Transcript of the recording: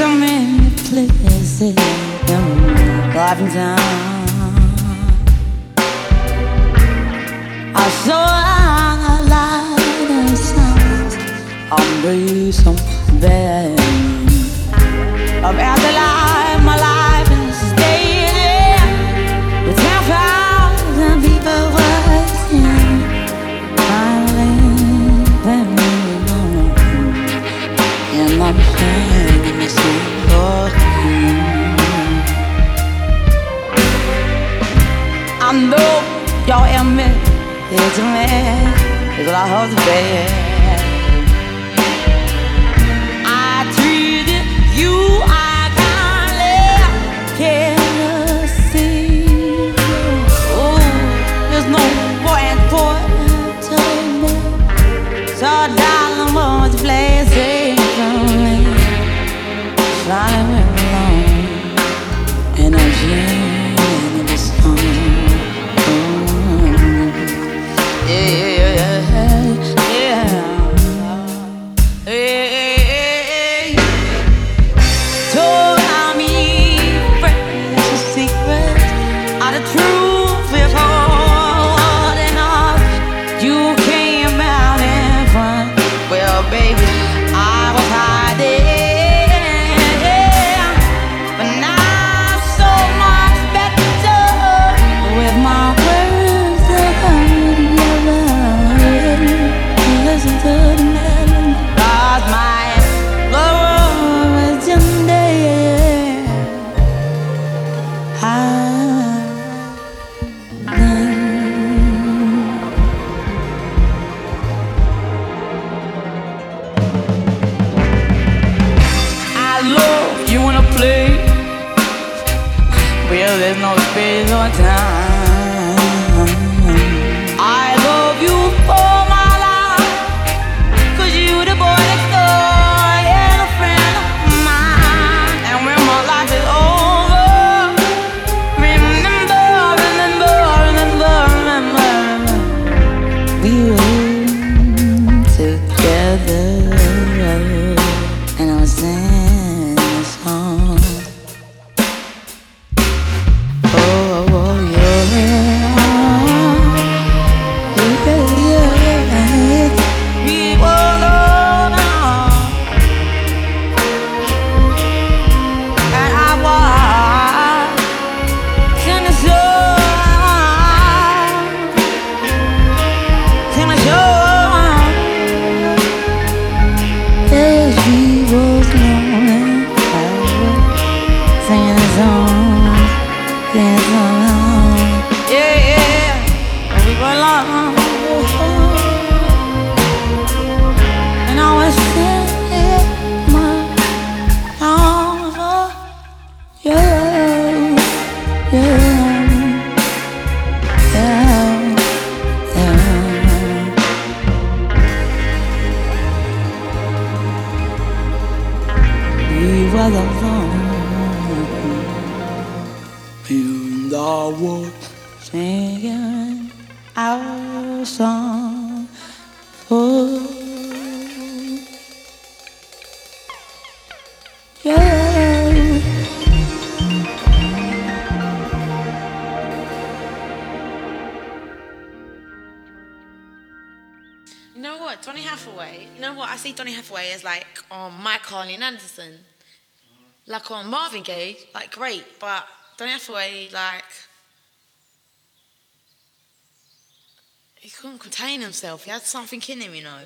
so many places in Garden Town. I saw a light and sound on the some bed of afterlife. My life is staying with ten thousand people watching. Finally, me alone, and I'm playing I know y'all hear me, it's me, it's what I hope to be. I treated you, I can't see. Oh, there's no point for to me. So darling, won't you please sing for me? Flying alone, and I'm singing this song. Love you wanna play where there's no space or time. We were alone. And I was singing our song for you. You know what? Donny Hathaway. You know what? I see Donny Hathaway as like on Mike Carney and Anderson. Like on Marvin Gaye, like great, but Donny Hathaway, like he couldn't contain himself. He had something in him, you know.